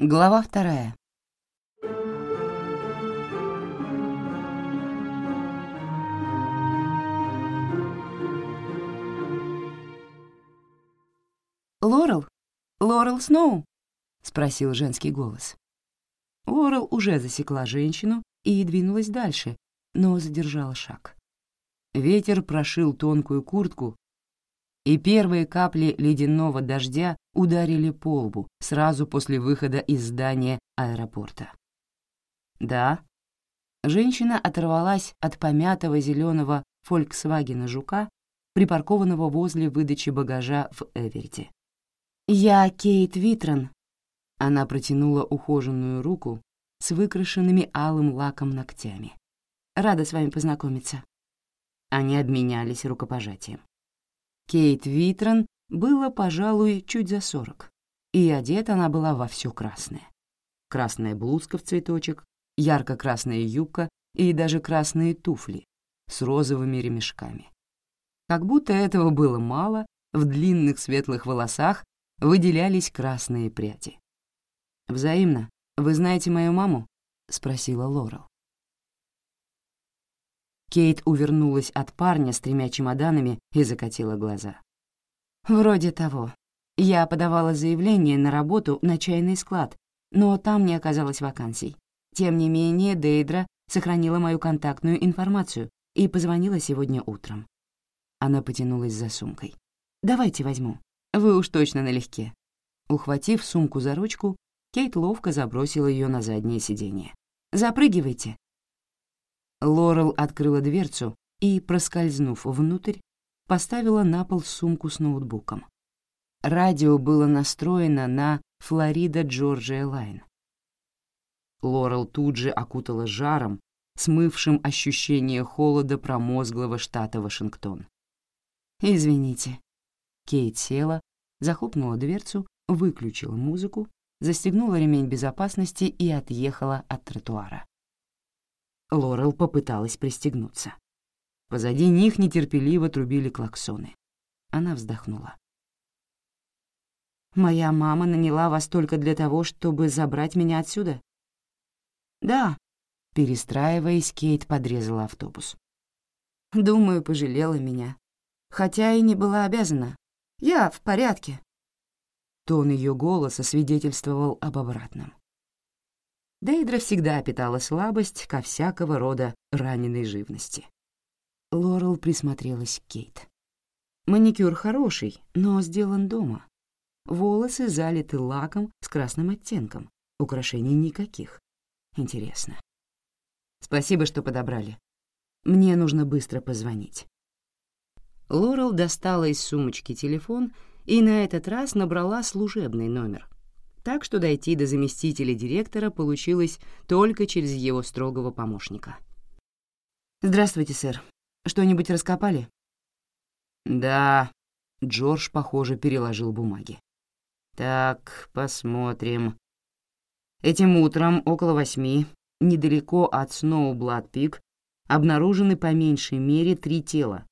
Глава вторая. «Лорел? Лорел Сноу?» — спросил женский голос. Лорел уже засекла женщину и двинулась дальше, но задержала шаг. Ветер прошил тонкую куртку, и первые капли ледяного дождя ударили по лбу сразу после выхода из здания аэропорта. «Да». Женщина оторвалась от помятого зеленого «Фольксвагена Жука», припаркованного возле выдачи багажа в Эверте. «Я Кейт Витрон». Она протянула ухоженную руку с выкрашенными алым лаком ногтями. «Рада с вами познакомиться». Они обменялись рукопожатием. Кейт Витрон было, пожалуй, чуть за сорок, и одета она была во все красное. Красная блузка в цветочек, ярко-красная юбка и даже красные туфли с розовыми ремешками. Как будто этого было мало, в длинных светлых волосах выделялись красные пряди. «Взаимно. Вы знаете мою маму?» — спросила Лорел. Кейт увернулась от парня с тремя чемоданами и закатила глаза. «Вроде того. Я подавала заявление на работу на чайный склад, но там не оказалось вакансий. Тем не менее, Дейдра сохранила мою контактную информацию и позвонила сегодня утром. Она потянулась за сумкой. «Давайте возьму. Вы уж точно налегке». Ухватив сумку за ручку, Кейт ловко забросила ее на заднее сиденье. «Запрыгивайте». Лорел открыла дверцу и, проскользнув внутрь, поставила на пол сумку с ноутбуком. Радио было настроено на «Флорида Джорджия Лайн». Лорел тут же окутала жаром, смывшим ощущение холода промозглого штата Вашингтон. «Извините». Кейт села, захлопнула дверцу, выключила музыку, застегнула ремень безопасности и отъехала от тротуара. Лорел попыталась пристегнуться. Позади них нетерпеливо трубили клаксоны. Она вздохнула. «Моя мама наняла вас только для того, чтобы забрать меня отсюда?» «Да», — перестраиваясь, Кейт подрезала автобус. «Думаю, пожалела меня. Хотя и не была обязана. Я в порядке». Тон ее голоса свидетельствовал об обратном. Дейдра всегда питала слабость ко всякого рода раненой живности. Лорел присмотрелась к Кейт. Маникюр хороший, но сделан дома. Волосы залиты лаком с красным оттенком, украшений никаких. Интересно. Спасибо, что подобрали. Мне нужно быстро позвонить. Лорел достала из сумочки телефон и на этот раз набрала служебный номер. Так что дойти до заместителя директора получилось только через его строгого помощника. «Здравствуйте, сэр. Что-нибудь раскопали?» «Да», — Джордж, похоже, переложил бумаги. «Так, посмотрим. Этим утром, около восьми, недалеко от Сноублад-Пик, обнаружены по меньшей мере три тела.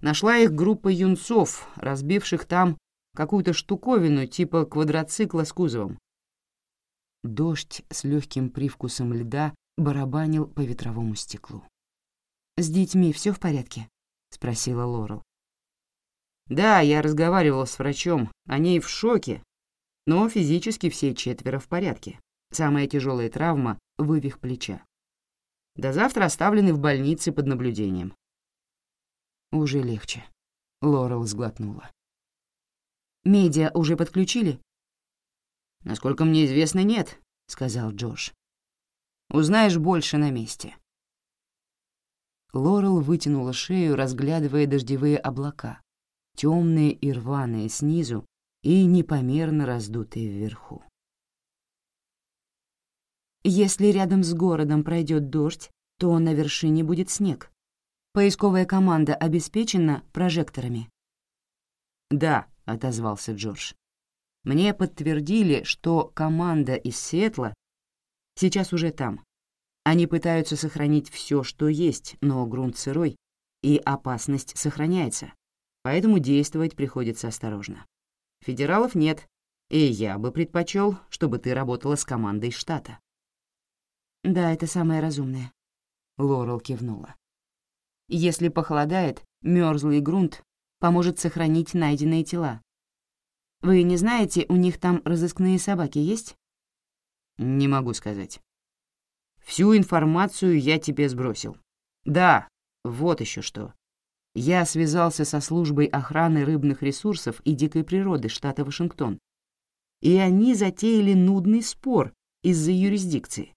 Нашла их группа юнцов, разбивших там какую-то штуковину типа квадроцикла с кузовом. Дождь с легким привкусом льда барабанил по ветровому стеклу. «С детьми все в порядке?» — спросила Лорел. «Да, я разговаривал с врачом. Они в шоке, но физически все четверо в порядке. Самая тяжелая травма — вывих плеча. До завтра оставлены в больнице под наблюдением». «Уже легче», — Лорел сглотнула. «Медиа уже подключили?» «Насколько мне известно, нет», — сказал Джош. «Узнаешь больше на месте». Лорел вытянула шею, разглядывая дождевые облака, темные и рваные снизу и непомерно раздутые вверху. Если рядом с городом пройдет дождь, то на вершине будет снег. Поисковая команда обеспечена прожекторами. «Да», — отозвался Джордж. «Мне подтвердили, что команда из Сетла сейчас уже там. Они пытаются сохранить все, что есть, но грунт сырой, и опасность сохраняется, поэтому действовать приходится осторожно. Федералов нет, И я бы предпочел, чтобы ты работала с командой штата. Да, это самое разумное. Лорел кивнула. Если похолодает, мерзлый грунт поможет сохранить найденные тела. Вы не знаете, у них там разыскные собаки есть? Не могу сказать. Всю информацию я тебе сбросил. Да, вот еще что. Я связался со службой охраны рыбных ресурсов и дикой природы штата Вашингтон и они затеяли нудный спор из-за юрисдикции.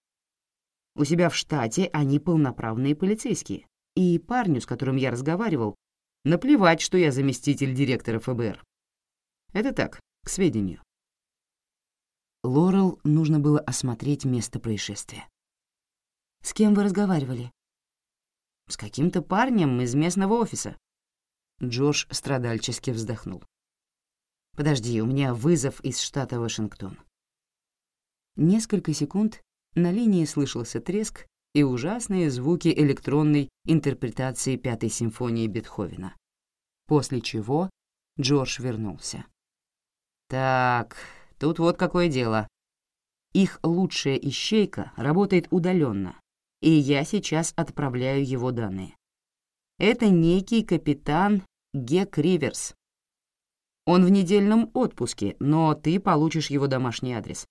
У себя в штате они полноправные полицейские, и парню, с которым я разговаривал, наплевать, что я заместитель директора ФБР. Это так, к сведению. Лорел нужно было осмотреть место происшествия. «С кем вы разговаривали?» «С каким-то парнем из местного офиса». Джордж страдальчески вздохнул. Подожди, у меня вызов из штата Вашингтон. Несколько секунд на линии слышался треск и ужасные звуки электронной интерпретации Пятой симфонии Бетховена. После чего Джордж вернулся. «Так, тут вот какое дело. Их лучшая ищейка работает удаленно, и я сейчас отправляю его данные. Это некий капитан Гек Риверс, он в недельном отпуске, но ты получишь его домашний адрес.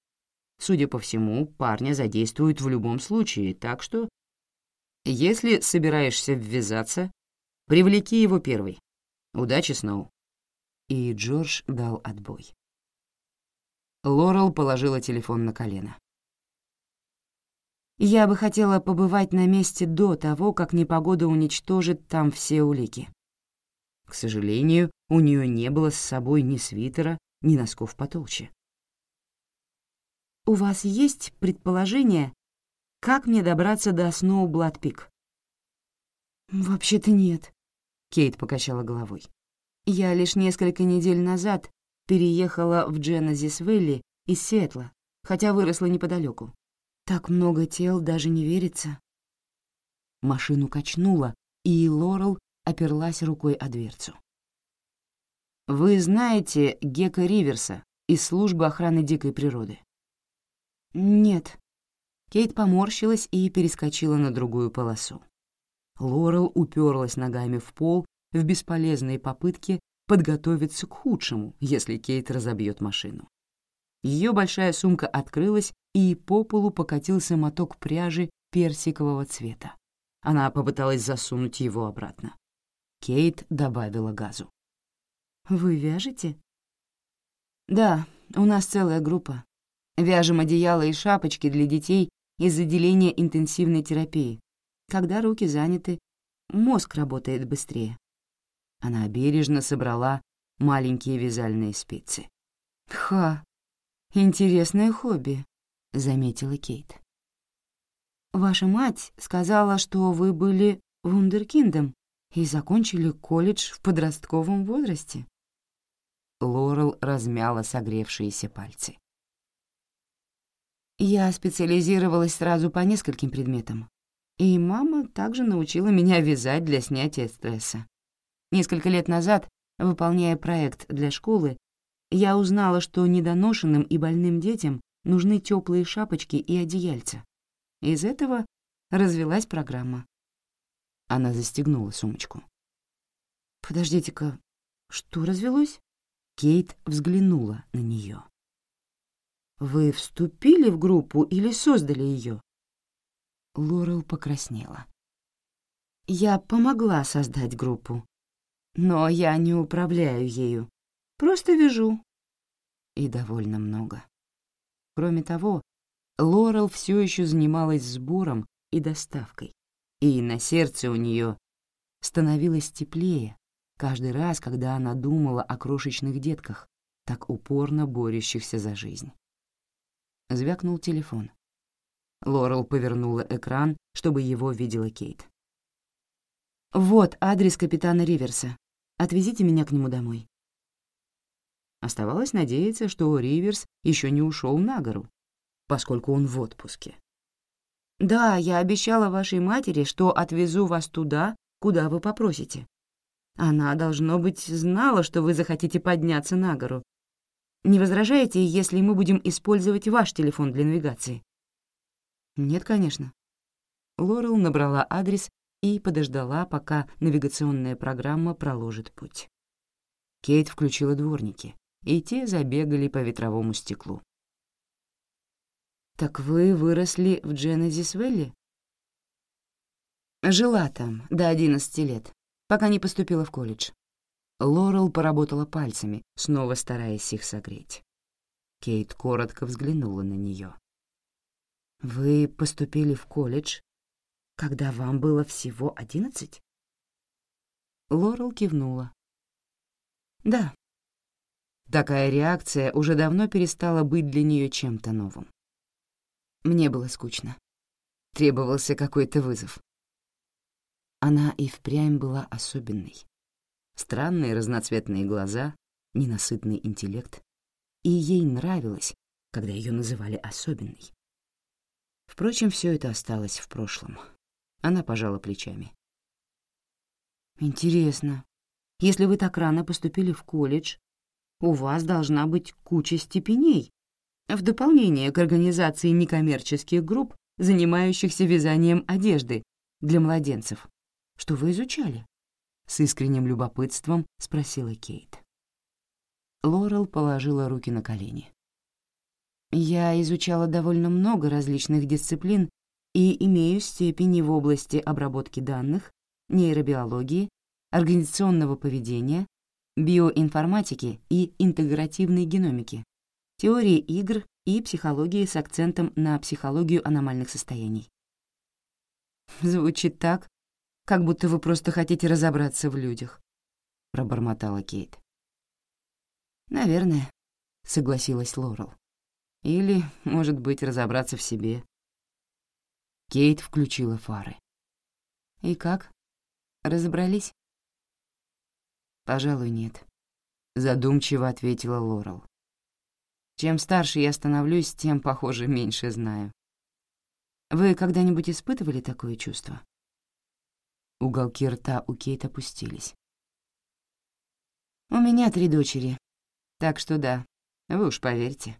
Судя по всему, парня задействуют в любом случае, так что... Если собираешься ввязаться, привлеки его первый. Удачи, Сноу. И Джордж дал отбой. Лорел положила телефон на колено. «Я бы хотела побывать на месте до того, как непогода уничтожит там все улики. К сожалению, у нее не было с собой ни свитера, ни носков потолще. «У вас есть предположение, как мне добраться до Сноу-Бладпик?» «Вообще-то нет», — Кейт покачала головой. «Я лишь несколько недель назад переехала в Дженезис-Вэлли из Сиэтла, хотя выросла неподалеку. Так много тел даже не верится». Машину качнуло, и Лорел оперлась рукой о дверцу. Вы знаете Гека Риверса из службы охраны дикой природы? Нет. Кейт поморщилась и перескочила на другую полосу. Лорел уперлась ногами в пол в бесполезной попытке подготовиться к худшему, если Кейт разобьет машину. Ее большая сумка открылась, и по полу покатился моток пряжи персикового цвета. Она попыталась засунуть его обратно. Кейт добавила газу. Вы вяжете? Да, у нас целая группа. Вяжем одеяла и шапочки для детей из отделения интенсивной терапии. Когда руки заняты, мозг работает быстрее. Она бережно собрала маленькие вязальные спицы. «Ха, интересное хобби», — заметила Кейт. «Ваша мать сказала, что вы были вундеркиндом и закончили колледж в подростковом возрасте. Лорел размяла согревшиеся пальцы. Я специализировалась сразу по нескольким предметам. И мама также научила меня вязать для снятия стресса. Несколько лет назад, выполняя проект для школы, я узнала, что недоношенным и больным детям нужны теплые шапочки и одеяльца. Из этого развелась программа. Она застегнула сумочку. «Подождите-ка, что развелось?» Кейт взглянула на нее. «Вы вступили в группу или создали ее?» Лорел покраснела. «Я помогла создать группу, но я не управляю ею, просто вяжу». И довольно много. Кроме того, Лорел все еще занималась сбором и доставкой, и на сердце у нее становилось теплее каждый раз, когда она думала о крошечных детках, так упорно борющихся за жизнь. Звякнул телефон. Лорел повернула экран, чтобы его видела Кейт. «Вот адрес капитана Риверса. Отвезите меня к нему домой». Оставалось надеяться, что Риверс еще не ушел на гору, поскольку он в отпуске. «Да, я обещала вашей матери, что отвезу вас туда, куда вы попросите. Она, должно быть, знала, что вы захотите подняться на гору. не возражаете, если мы будем использовать ваш телефон для навигации?» «Нет, конечно». Лорел набрала адрес и подождала, пока навигационная программа проложит путь. Кейт включила дворники, и те забегали по ветровому стеклу. «Так вы выросли в Дженезис-Вэлли?» «Жила там до одиннадцати лет, пока не поступила в колледж». Лорел поработала пальцами, снова стараясь их согреть. Кейт коротко взглянула на нее. «Вы поступили в колледж, когда вам было всего одиннадцать?» Лорел кивнула. «Да». Такая реакция уже давно перестала быть для нее чем-то новым. Мне было скучно. Требовался какой-то вызов. Она и впрямь была особенной. Странные разноцветные глаза, ненасытный интеллект. И ей нравилось, когда ее называли особенной. Впрочем, все это осталось в прошлом. Она пожала плечами. «Интересно, если вы так рано поступили в колледж, у вас должна быть куча степеней, в дополнение к организации некоммерческих групп, занимающихся вязанием одежды для младенцев. Что вы изучали? С искренним любопытством спросила Кейт. Лорел положила руки на колени. Я изучала довольно много различных дисциплин и имею степени в области обработки данных, нейробиологии, организационного поведения, биоинформатики и интегративной геномики теории игр и психологии с акцентом на психологию аномальных состояний. «Звучит так, как будто вы просто хотите разобраться в людях», — пробормотала Кейт. «Наверное», — согласилась Лорел. «Или, может быть, разобраться в себе». Кейт включила фары. «И как? Разобрались?» «Пожалуй, нет», — задумчиво ответила Лорел. Чем старше я становлюсь, тем, похоже, меньше знаю. Вы когда-нибудь испытывали такое чувство? Уголки рта у Кейт опустились. У меня три дочери, так что да, вы уж поверьте.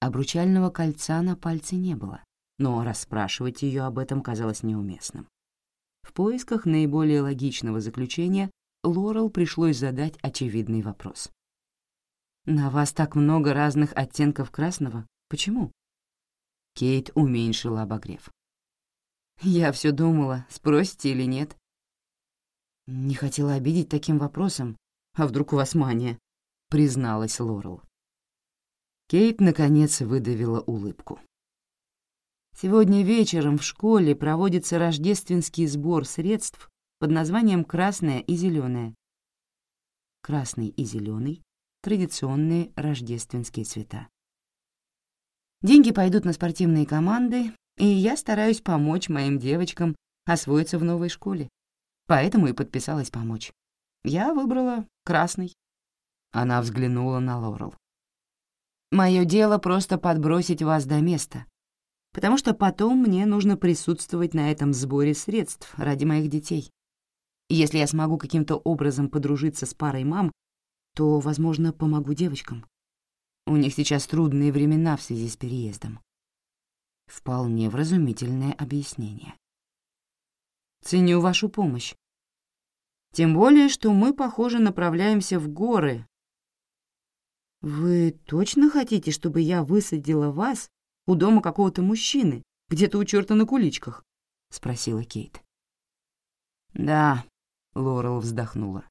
Обручального кольца на пальце не было, но расспрашивать ее об этом казалось неуместным. В поисках наиболее логичного заключения Лорел пришлось задать очевидный вопрос. «На вас так много разных оттенков красного. Почему?» Кейт уменьшила обогрев. «Я все думала, спросите или нет». «Не хотела обидеть таким вопросом. А вдруг у вас мания?» — призналась Лорел. Кейт, наконец, выдавила улыбку. Сегодня вечером в школе проводится рождественский сбор средств под названием «Красное и зеленое». Красный и зеленый традиционные рождественские цвета. Деньги пойдут на спортивные команды, и я стараюсь помочь моим девочкам освоиться в новой школе. Поэтому и подписалась помочь. Я выбрала красный. Она взглянула на Лорел. Мое дело просто подбросить вас до места, потому что потом мне нужно присутствовать на этом сборе средств ради моих детей. Если я смогу каким-то образом подружиться с парой мам, то, возможно, помогу девочкам. У них сейчас трудные времена в связи с переездом. Вполне вразумительное объяснение. Ценю вашу помощь. Тем более, что мы, похоже, направляемся в горы. Вы точно хотите, чтобы я высадила вас у дома какого-то мужчины, где-то у черта на куличках? — спросила Кейт. «Да», — Лорел вздохнула.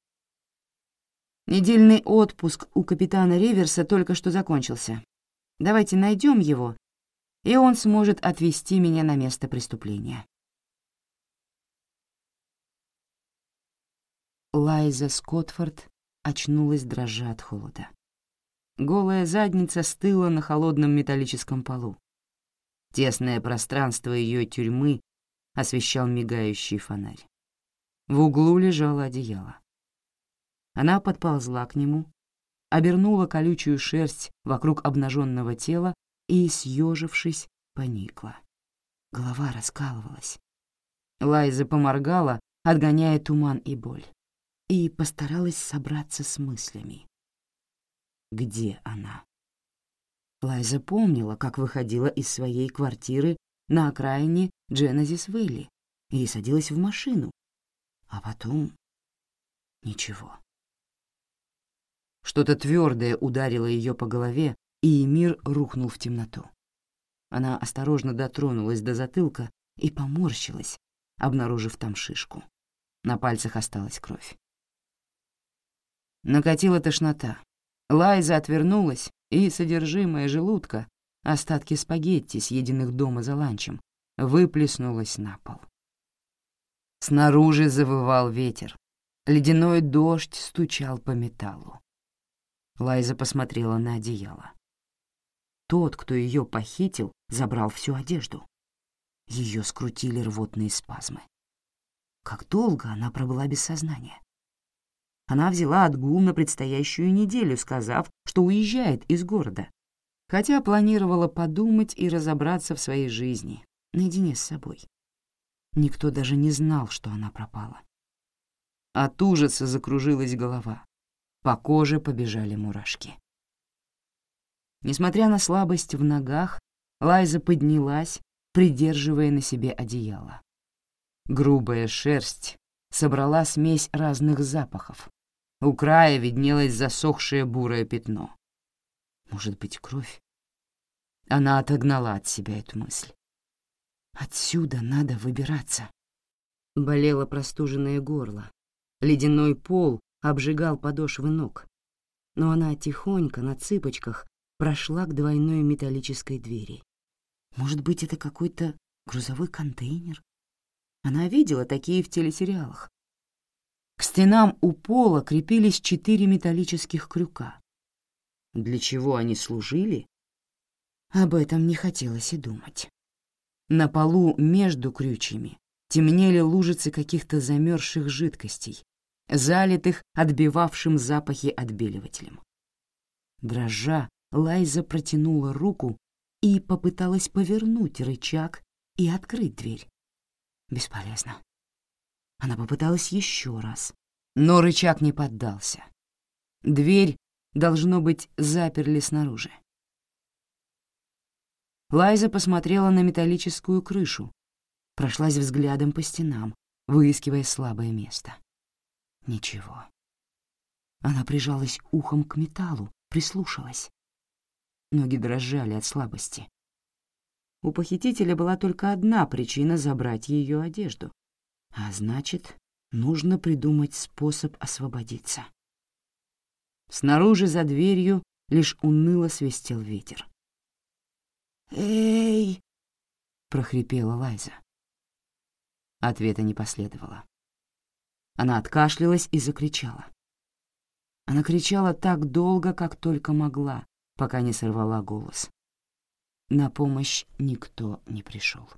Недельный отпуск у капитана Риверса только что закончился. Давайте найдем его, и он сможет отвезти меня на место преступления. Лайза Скотфорд очнулась дрожа от холода. Голая задница стыла на холодном металлическом полу. Тесное пространство ее тюрьмы освещал мигающий фонарь. В углу лежало одеяло. Она подползла к нему, обернула колючую шерсть вокруг обнаженного тела и, съежившись, поникла. Голова раскалывалась. Лайза поморгала, отгоняя туман и боль, и постаралась собраться с мыслями. где она. Лайза помнила, как выходила из своей квартиры на окраине Дженезис Вэлли и садилась в машину, а потом ничего. Что-то твердое ударило ее по голове, и мир рухнул в темноту. Она осторожно дотронулась до затылка и поморщилась, обнаружив там шишку. На пальцах осталась кровь. Накатила тошнота. Лайза отвернулась, и содержимое желудка, остатки спагетти, съеденных дома за ланчем, выплеснулось на пол. Снаружи завывал ветер. Ледяной дождь стучал по металлу. Лайза посмотрела на одеяло. Тот, кто ее похитил, забрал всю одежду. Ее скрутили рвотные спазмы. Как долго она пробыла без сознания? Она взяла отгул на предстоящую неделю, сказав, что уезжает из города, хотя планировала подумать и разобраться в своей жизни, наедине с собой. Никто даже не знал, что она пропала. От ужаса закружилась голова. По коже побежали мурашки. Несмотря на слабость в ногах, Лайза поднялась, придерживая на себе одеяло. Грубая шерсть собрала смесь разных запахов. У края виднелось засохшее бурое пятно. Может быть, кровь? Она отогнала от себя эту мысль. Отсюда надо выбираться. Болело простуженное горло. Ледяной пол обжигал подошвы ног. Но она тихонько на цыпочках прошла к двойной металлической двери. Может быть, это какой-то грузовой контейнер? Она видела такие в телесериалах. К стенам у пола крепились четыре металлических крюка. Для чего они служили? Об этом не хотелось и думать. На полу между крючьями темнели лужицы каких-то замерзших жидкостей, залитых отбивавшим запахи отбеливателем. Дрожа, Лайза протянула руку и попыталась повернуть рычаг и открыть дверь. Бесполезно. Она попыталась еще раз, но рычаг не поддался. Дверь, должно быть, заперли снаружи. Лайза посмотрела на металлическую крышу, прошлась взглядом по стенам, выискивая слабое место. Ничего. Она прижалась ухом к металлу, прислушалась. Ноги дрожали от слабости. У похитителя была только одна причина забрать ее одежду. А значит, нужно придумать способ освободиться. Снаружи за дверью лишь уныло свистел ветер. «Эй!» — прохрипела Лайза. Ответа не последовало. Она откашлялась и закричала. Она кричала так долго, как только могла, пока не сорвала голос. На помощь никто не пришел.